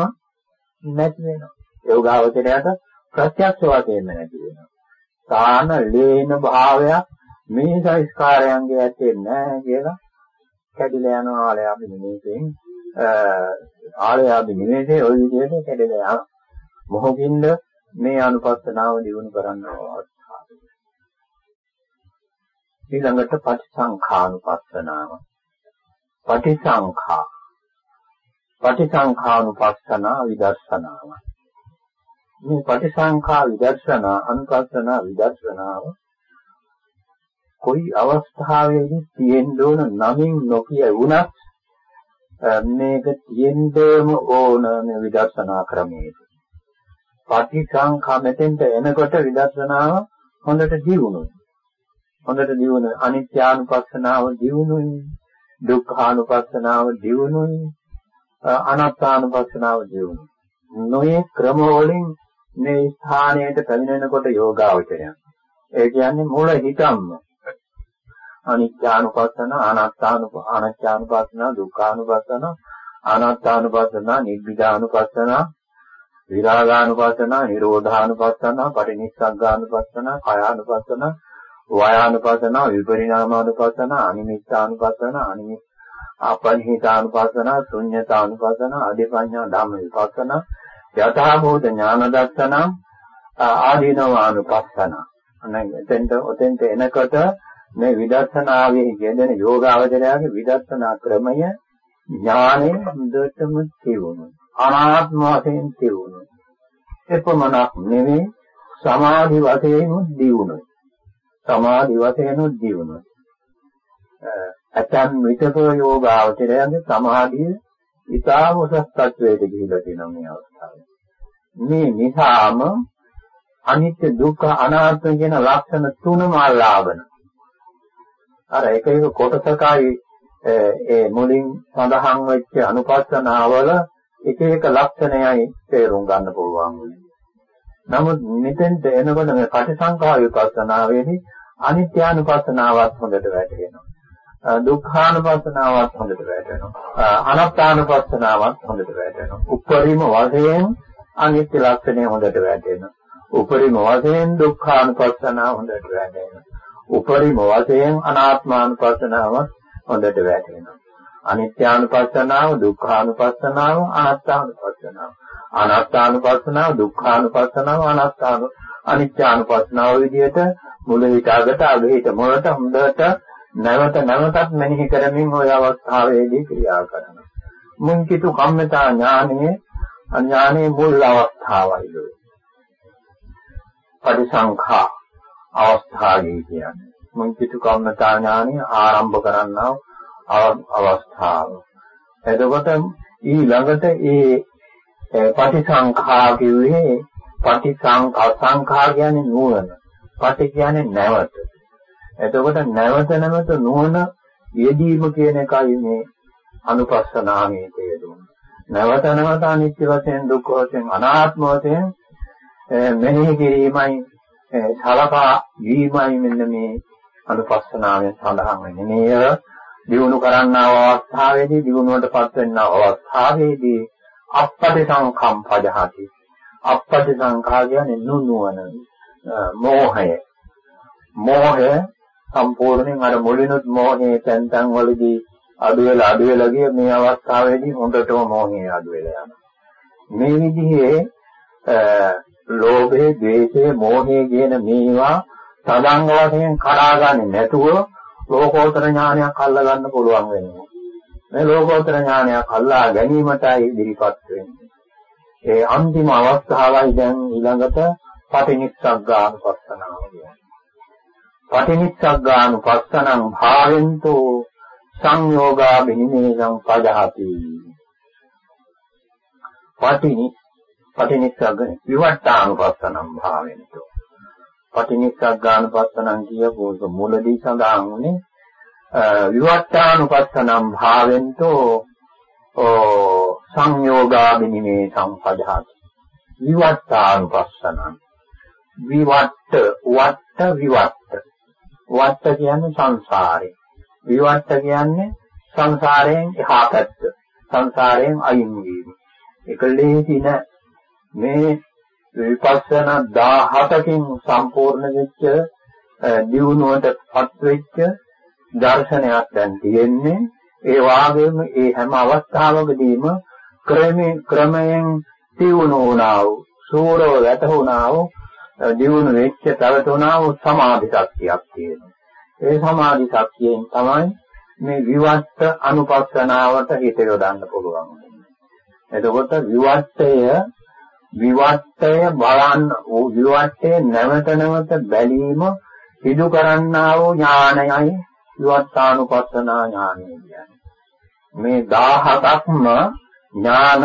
නැති වෙනවා. යෝගාවචරයට ප්‍රත්‍යක්ෂ වශයෙන්ම නැති වෙනවා. සාන ලේන භාවයක් මේ සංස්කාරයන්ගේ ඇත්තේ නැහැ කියලා කැඩිලා යනවා ආලය අභිනිවේෂයෙන් ආලය අභිනිවේෂයේ ওই විදිහට කැඩිලා යනවා. මොහොකින්ද මේ අනුපස්සනාව දිනු කරන්න අවස්ථාව. ඊළඟට පටිසංඛානුපස්සනාව. පටිසංඛා පටිසංඛානුපස්සනා විදර්ශනාව. මේ පටිසංඛා විදර්ශනා අනුපස්සනා විදර්ශනාව කොයි අවස්ථාවේදී තියෙන්න ඕන නමින් නොකිය වුණත් මේක තියෙන්නම ඕන මේ විදර්ශනා ක්‍රමයේ. පටිසංඛා මෙතෙන්ට එනකොට විදර්ශනාව හොඳට දියුණුයි. හොඳට දියුණු අනිත්‍යානුපස්සනාව දියුණුයි. දුක්ඛානුපස්සනාව දියුණුයි. අනාත්මානුපස්සනාව දියුණුයි. නොයේ ක්‍රම වලින් මේ ස්ථානයට පැමිණෙනකොට යෝගාවචරය. ඒ කියන්නේ මුල හිතම්ම අනිත්‍යානුපස්සන, අනාත්මානුප අනාත්මානුපස්සන, දුක්ඛානුපස්සන, අනාත්මානුපස්සන, නිබ්බිදානුපස්සන, විරාගානුපස්සන, නිරෝධානුපස්සන, පටිනිස්සග්ගානුපස්සන, කයානුපස්සන, වායානුපස්සන, විපරිණාමානුපස්සන, අනිමිත්තානුපස්සන, අනිමිත් අපනිහිතානුපස්සන, ශුන්්‍යතානුපස්සන, අධිපඤ්ඤා ධම්ම විපස්සන, යථාභූත ඥාන දර්ශන, ආදීනවානුපස්සන. අනේ එතෙන්ට ඔතෙන්ට එනකොට මේ විදර්ශනාවේ යෙදෙන යෝගාවචරයාගේ විදර්ශනා ක්‍රමය ඥාණය හොඳටම තියුණු. අනාත්ම වශයෙන් තියුණු. එපමණක් නෙවෙයි සමාධි වශයෙන් දියුණුයි. සමාධි වශයෙන් දියුණුයි. අතන් විතක යෝගාවචරයන්ගේ සමාධිය ඉතාම උසස් තත්වයට ගිහිලා තියෙනවා මේ අවස්ථාවේ. මේ නිසාම අනිත්‍ය දුක්ඛ අනාත්ම කියන ලක්ෂණ තුනම අල්ලාගෙන අර එක එක කොටසකයි ඒ මුලින් සඳහන් වෙච්ච අනුපස්සනාවල එක එක ලක්ෂණයයි තේරුම් ගන්න පුළුවන් වෙන්නේ. නමුත් මෙතෙන්ට එනකොට මේ පටිසංඛා විපස්සනාවේදී අනිත්‍යානුපස්සනාවත් හොඳට වැටහෙනවා. දුක්ඛානුපස්සනාවත් හොඳට වැටෙනවා. අනාත්මානුපස්සනාවත් හොඳට වැටෙනවා. උපරිම වශයෙන් අනිත්‍ය ලක්ෂණය හොඳට වැටෙනවා. උපරිම වශයෙන් දුක්ඛානුපස්සනාව හොඳට වැටෙනවා. උපරිම වශයෙන් අනාත්මානුපස්සනාව හොඳට වැටෙනවා. අනිත්‍යානුපස්සනාව, දුක්ඛානුපස්සනාව, අනාත්මානුපස්සනාව. අනාත්මානුපස්සනාව, දුක්ඛානුපස්සනාව, අනාත්මානු අනිත්‍යානුපස්සනාව විදිහට මුල හිතාගට අග හිත මොළට හොඳට නැවත නැවතත් මෙනෙහි කරමින් ওই අවස්ථාවේදී ක්‍රියා කරනවා. මුංකිතු කම්මතා ඥානයේ අඥානයේ මුල් අවස්ථාවයි. පරිසංඛා අවස්ථාවේ කියන්නේ. මුංචිතු කම්මතා ඥානය ආරම්භ කරන්නා අවස්ථාව. එතකොට ඊළඟට ඒ පටිසංඛා කිව්වේ පටිසංඛා සංඛා කියන්නේ නුවණ. පටි කියන්නේ නැවත. එතකොට නැවත නැවත නුවණ යෙදීම කියන එකයි මේ අනුපස්සනාවේ තේරුම. නැවත නැවත අනිත්‍ය වශයෙන් දුක්ඛ වශයෙන් අනාත්ම වශයෙන් මෙනෙහි කිරීමයි සලකා වීමයි මෙන්න මේ අනුපස්සනාවෙන් සඳහන් වෙන්නේ. මේ දිනු කරන්නා අවස්ථාවේදී දිනුවටපත් වෙන්නා අවස්ථාවේදී අපපටි සංඛම් පදහති. අපපටි සංඛා කියන්නේ නුනුවන මෝහය. මෝහය සම්පූර්ණයෙන් අර මුලිනුත් මෝහයේ තැන් තැන් වලදී අඩු වෙලා අඩු වෙලා ගිය මේ අවස්ථාවේදී හොඳටම මෝහය අඩු වෙලා යනවා. මේ විදිහේ ලෝභය, ද්වේෂය, මෝහය කියන මේවා තදංග වශයෙන් කඩාගන්නේ නැතුව ලෝකෝත්තර ඥානයක් අල්ලා ගන්න පුළුවන් වෙනවා. මේ ලෝකෝත්තර ඥානයක් අල්ලා ගැනීමටයි ඉදිරිපත් වෙන්නේ. ඒ අන්තිම අවස්ථාවයි දැන් ඊළඟට පටිනිස්සග්ගානුපස්සනාව කියන්නේ. පටිනිස්සග්ගානුපස්සනං භාවෙන්තෝ සංයෝගා බිනිමේසං පදහති. පටිනි පටිනිස්සග්ග විවට්ටානුපස්සනම් භාවෙන්තෝ පටිනිස්සග්ගානුපස්සනම් කියපු මුලදී සඳහන් වුණේ විවට්ටානුපස්සනම් භාවෙන්තෝ සංයෝගාබිනිමේ සංපදාති විවට්ටානුපස්සනම්. විවට්ට වට්ට විවට්ට. වට්ට කියන්නේ සංසාරේ විවට්ට කියන්නේ සංසාරයෙන් එහා පැත්ත. සංසාරයෙන් අයින් වීම. ඒකලේසි නෑ මේ විපස්සනා 17කින් සම්පූර්ණ වෙච්ච දියුණුවටපත් වෙච්ච දර්ශනයක් දැන් තියෙන්නේ ඒ වාගේම ඒ හැම අවස්ථාවකදීම ක්‍රමයෙන් ක්‍රමයෙන් දියුණු වුණා වූ සූරව වැටුණා වූ දියුණු වෙච්ච පැවතුණා වූ සමාධි ශක්තියක් තියෙනවා ඒ සමාධි ශක්තියෙන් තමයි මේ විවස්ත අනුපස්සනාවට හිත යොදන්න පුළුවන්. එතකොට විවස්තය විවස්තය බලන්න ඕ විවස්තය නැවත නැවත බැලීම සිදු කරන්නා වූ ඥානයයි විවස්තානුපස්සනා ඥානය කියන්නේ. මේ 17ක්ම ඥාන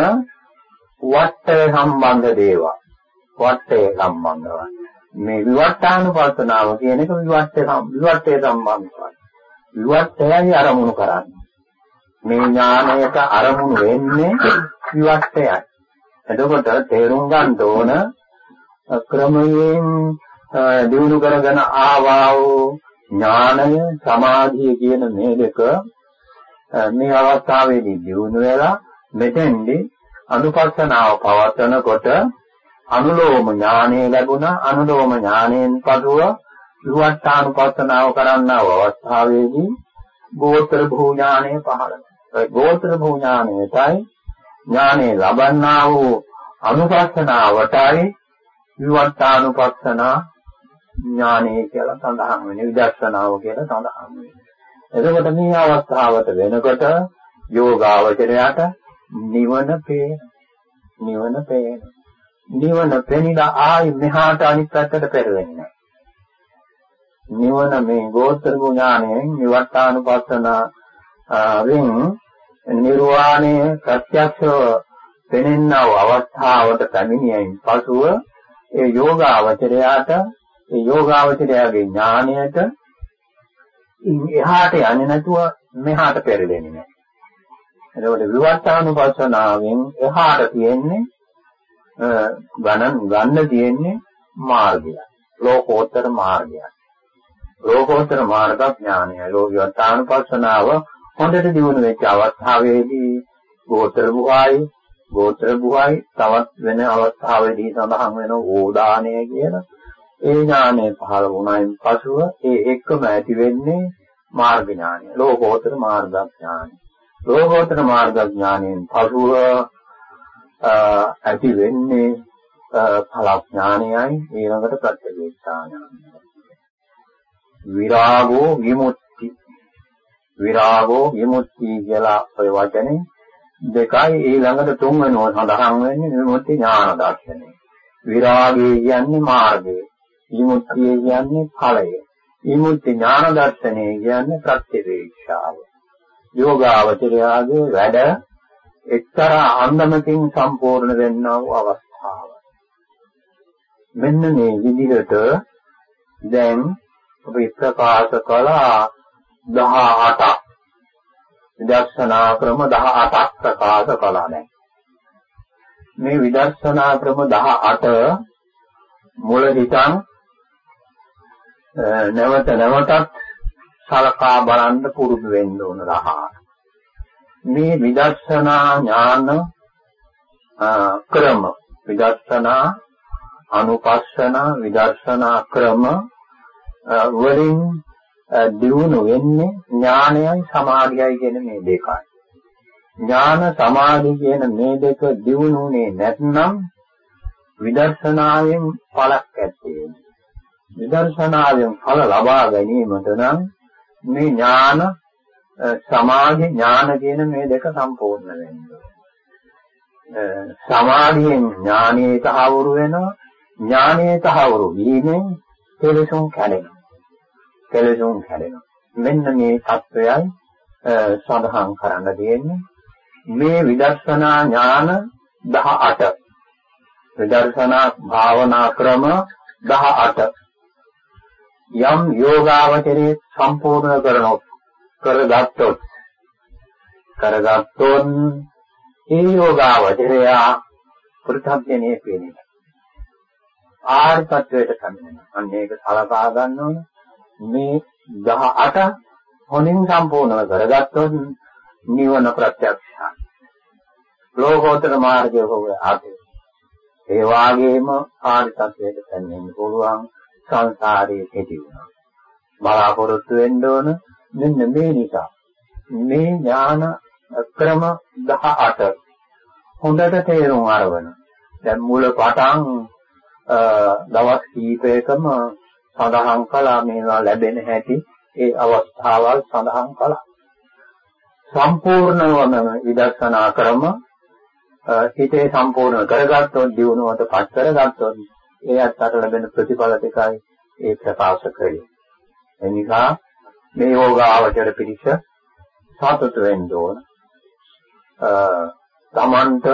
වට්ටය සම්බන්ධ දේවල්. වට්ටය සම්බන්ධවයි. මේ විවට්ටානුපස්සනාව කියන එක විවට්ටය විවට්ටය සම්බන්ධයි. විවට්ටයයි අරමුණු කරන්නේ. මේ ඥානයට අරමුණු වෙන්නේ විවට්ටයයි. එතකොට තේරුම් ගන්න ඕන ක්‍රමයෙන් දිනු කරගෙන ආවා වූ ඥානය සමාධිය කියන මේ දෙක මේ අවස්ථාවේදී දිනු වෙලා මෙතෙන්දී අනුපස්සනාව පවත්වනකොට අනුලෝම ඥානය ලැබුණා අනුලෝම ඥානයෙන් පසුව විවට්ටානුපස්සනාව කරන්නව අවස්ථාවේදී ගෝත්‍ර භූ ඥානය පහළ වෙනවා. ගෝත්‍ර භූ ඥානයටයි ඥානෙ ලබන්නා වූ අනුපස්සනාවටයි විවට්ටානුපස්සනා ඥානය කියලා සඳහන් වෙන්නේ විදර්ශනාව කියලා සඳහන් වෙන්නේ. එතකොට මේ අවස්ථාවට වෙනකොට යෝගාවචරයට නිවන පේන නිවන පේන නිවන පෙනිලා ආයි මෙහාට අනිත් පැත්තට පෙරෙන්නේ නිවන මේ ගෝත්‍ර ඥාණයෙන් නිවට්ටානුපස්සන වෙන් නිර්වාණය ප්‍රත්‍යක්ෂව පෙනෙන්නව අවස්ථාවට පැමිණියයින් පසුව ඒ යෝගාවචරයාට ඒ යෝගාවචරයාගේ ඥාණයට එහාට යන්නේ නැතුව මෙහාට පෙරලෙන්නේ නැහැ. එතකොට විවර්තානුපස්සනාවෙන් එහාට තියෙන්නේ ගණන් ගන්න තියෙන්නේ මාර්ගය. ලෝකෝත්තර මාර්ගය. ලෝකෝත්තර මාර්ග ඥානය. ලෝකියතානුපස්සනාව හොඳට දිනු වෙච්ච අවස්ථාවේදී ගෝත්‍ර බුහායි ගෝත්‍ර බුහායි තවත් වෙන අවස්ථාවේදී සඳහන් වෙන ඕදානය කියලා ඒ ඥානය පහළ වුණායින් පසුව ඒ එක්කම ඇති වෙන්නේ මාර්ග ඥානය. ලෝකෝත්තර මාර්ග ඥානය. ලෝකෝත්තර මාර්ග ඥානයෙන් පසුව ඇති වෙන්නේ ඵලඥානයයි ඊළඟට ප්‍රත්‍යවේක්ෂා ඥානයයි. විරාගෝ විමුක්ති විරාගෝ විමුක්ති කියලා ඔය වචනේ දෙකයි ඊළඟට තුන්වෙනව සඳහන් වෙන්නේ විමුක්ති ඥාන දර්ශනය. විරාගය කියන්නේ මාර්ගය. විමුක්තිය කියන්නේ ඵලය. විමුක්ති ඥාන දර්ශනය කියන්නේ ප්‍රත්‍යවේක්ෂාව. යෝගාවචරයාගේ වැඩ එක්තරා අන්දමකින් සම්පූර්ණ වෙන්නා වූ අවස්ථාව. මෙන්න මේ විදිහට දැන් අපි ප්‍රකාශ කළා 18ක්. විදර්ශනා ක්‍රම 18ක් ප්‍රකාශ කළා දැන්. මේ විදර්ශනා ක්‍රම 18 මුල හිතන් නැවත නැවතත් සලකා බලන්න පුරුදු වෙන්න ඕන රහ. මේ විදර්ශනා ඥාන ක්‍රම විදර්ශනා අනුපස්සන විදර්ශනා ක්‍රම වලින් දියුණු වෙන්නේ ඥානයයි සමාධියයි කියන මේ දෙකයි. ඥාන සමාධි කියන මේ දෙක දියුණුනේ නැත්නම් විදර්ශනාවෙන් ඵලක් ඇත්තේ. විදර්ශනාවෙන් ඵල ලබා ගැනීමට නම් මේ ඥාන සමාධි ඥාන කියන මේ දෙක සම්පූර්ණ වෙන්න සමාධියෙන් ඥානයේ තහවුරු වෙනවා ඥානයේ තහවුරු වීමෙන් කෙලෙසුන් කැඩෙනවා කෙලෙසුන් කැඩෙනවා. මෙන්න මේ தත්වයයි සඳහන් කරන්න තියෙන්නේ. මේ විදර්ශනා ඥාන 18 විදර්ශනා භාවනා ක්‍රම 18 යම් යෝගාවචරයේ සම්පූර්ණ කරනොත් කරගත්තොත් කරගත්තොත් ඒ යෝගාවචරය පෘථග්ජනේ පේන්නේ ආර්ය තත්වයට කන්නේ අන්න ඒක සලකා ගන්න ඕන. මේ 18 හොනින් සම්පූර්ණ කරගත්තොත් නිවන ප්‍රත්‍යක්ෂයි. ලෝකෝත්තර මාර්ගය හොවේ ආදී ඒ වාගේම ආර්ය තත්වයට කන්නේ පුළුවන් සංසාරයේ කෙටි වුණා. බලාපොරොත්තු වෙන්න ඕන මෙන්න මේ නිසා. මේ ඥාන ක්‍රම 18 හොඳට තේරුම් අරගෙන දැන් මුල පටන් දවස් කීපයකම සඳහන් කළා මේවා ලැබෙන හැටි ඒ අවස්ථාවල් සඳහන් කළා. සම්පූර්ණවම විදර්ශනා ක්‍රම. හිතේ සම්පූර්ණ කරගත්තොත් දියුණුවට පත් කරගත්තොත් ඒ අත්තට ලැබෙන ප්‍රතිඵල ටිකයි ඒ ප්‍රකාශ කරේ. එනිසා මේ යෝගාවචර පිළිස සතුට වෙන්න ඕන. තමන්ට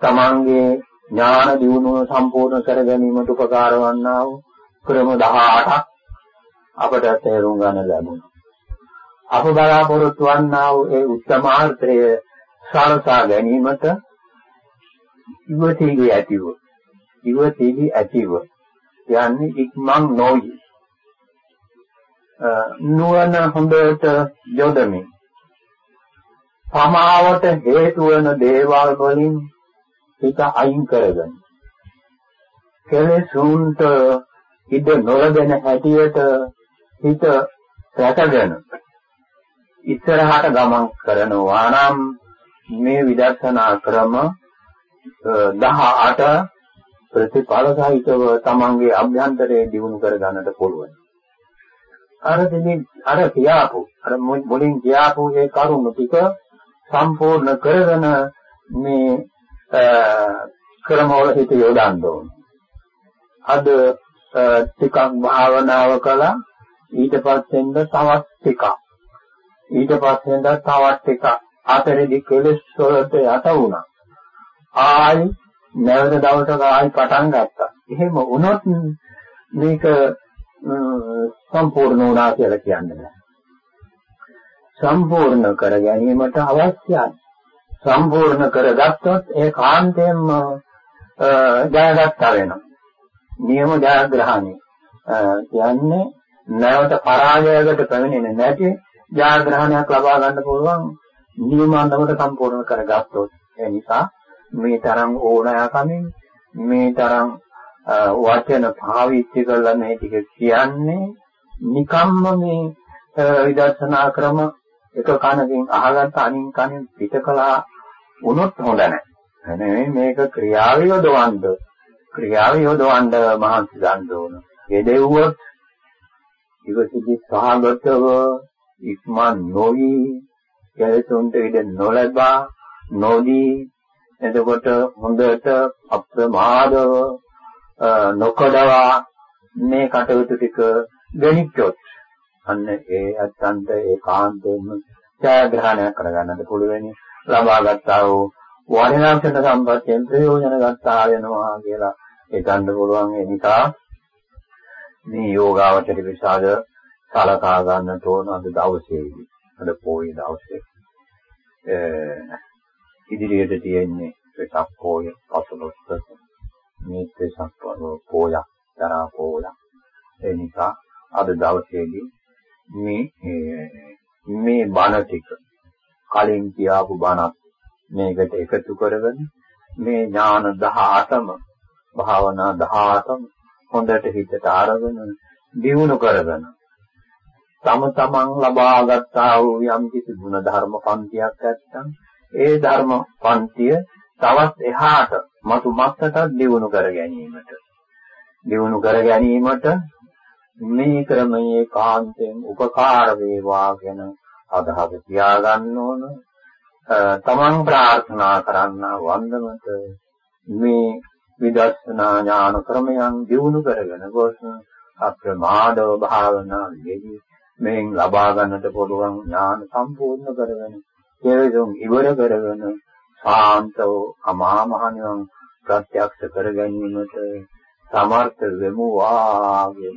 තමන්ගේ ඥාන දියුණුව සම්පූර්ණ කර ගැනීමට උපකාර වන්නා වූ ක්‍රම 18ක් අපට තේරුම් ගන්න ලැබුණා. අප බලාපොරොත්තු වන්නා වූ ඒ උත්තමාර්ථය සාර්ථක ගැනීමට ඉවතීගේ ඇතිව ඉවතීගේ ඇතිව යන්නේ ඉක්මන් නොයි. නුවණ හොඳට යොදමින් සමාවට හේතු වන දේවල් වලින් හිත අයින් කරගන්න. කෙලෙසුන්ට ඉඩ නොලදෙන හැටියට හිත රැකගෙන ඉස්සරහට ගමන් කරනවා නම් මේ විදර්ශනා ක්‍රම 18 ප්‍රතිඵල සහිතව තමන්ගේ අභ්‍යන්තරයේ දියුණු කර ගන්නට පුළුවන්. අර දෙමින් අර කියාපු අර මුලින් කියාපු ඒ කරුණු ටික සම්පූර්ණ කරගෙන මේ ක්‍රමවල හිත යොදන්න ඕන. අද ටිකක් භාවනාව කළා ඊට පස්සෙන්ද තවත් ටිකක් ඊට පස්සෙන්ද තවත් ටිකක් අතරේදී කෙලස් වලට යට වුණා. ආයි නැවත දවසක ආයි පටන් ගත්තා. එහෙම වුණොත් මේක සම්පූර්ණ වුණා කියලා කියන්නේ නැහැ. සම්පූර්ණ කර ගැනීමට අවශ්‍යයි. සම්පූර්ණ කරගත්තොත් ඒ කාන්තයෙන්ම ජයගත්තා වෙනවා. නියම ජයග්‍රහණය. කියන්නේ නැවත පරාජයකට පැමිණෙන්නේ නැති ජයග්‍රහණයක් ලබා ගන්න පුළුවන් නියමාන්දමට සම්පූර්ණ කරගත්තොත්. ඒ නිසා මේ තරම් ඕනෑකමින් මේ තරම් වචන පාවිච්චි කරලා මේ ටික කියන්නේ නිකම්ම මේ විදර්ශනා ක්‍රම එක කනකින් අහගත්ත අනින් කනෙන් පිට කළා වුණොත් හොඳ නැහැ. නෙමෙයි මේක ක්‍රියාව යොදවන්න ක්‍රියාව යොදවන්න මහන්සි ගන්න ඕන. යෙදෙව්වොත් ඉවසිදි සහගතව ඉක්මන් නොවි කෙලෙසුන්ට ඉඩ නොලබා නොදී එතකොට හොඳට අප්‍රමාදව නොකඩවා මේ කටයුතු ටික ගෙනිච්චොත් අන්න ඒ අත්තන්ට ඒකාන්තයෙන්ම ඡායාග්‍රහණයක් කරගන්නත් පුළුවන් ලබා ගත්තා වූ වරිණාක්ෂණ සම්පත්තියෙන් ප්‍රයෝජන ගන්නා වෙනවා කියලා හිතන්න පුළුවන් ඒ නිසා මේ යෝගාවචර විසාද සලකා ගන්න තෝරන අද දවසේදී අද පොයේ දවසේ ඉදිරියට තියෙන්නේ වෙසක් පොය පසළොස්වක. මේ වෙසක් පොය දරා පොය ඒ නිසා අද දවසේදී මේ මේ බණ ටික කලින් කියාපු බණත් මේකට එකතු කරගෙන මේ ඥාන 18ම භාවනා 18ම හොඳට හිතට අරගෙන දියුණු කරගෙන තම තමන් ලබාගත්තා වූ යම් කිසි ගුණ ධර්ම පන්තියක් නැත්නම් ඒ ධර්ම පන්තිය තවත් එහාට මතු මත්තට දියුණු කර ගැනීමට දියුණු කර ගැනීමට මේ ක්‍රමයේ කාන්තෙන් උපකාර වේවා ගැන අදහස තියාගන්න ඕන. තමන් ප්‍රාර්ථනා කරන්න වන්දනත මේ විදර්ශනා ඥාන ක්‍රමයන් දියුණු කරගෙන ගොස් අප්‍රමාදව භාවනා යෙදී මෙයින් ලබා ගන්නට පුළුවන් ඥාන සම්පූර්ණ කරගෙන හේතුන් ඉවර කරගෙන සාන්තව අමා මහ නිවන් ප්‍රත්‍යක්ෂ කර ගැනීමට සමර්ථ වෙමු වාගෙන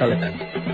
සැලකන්න.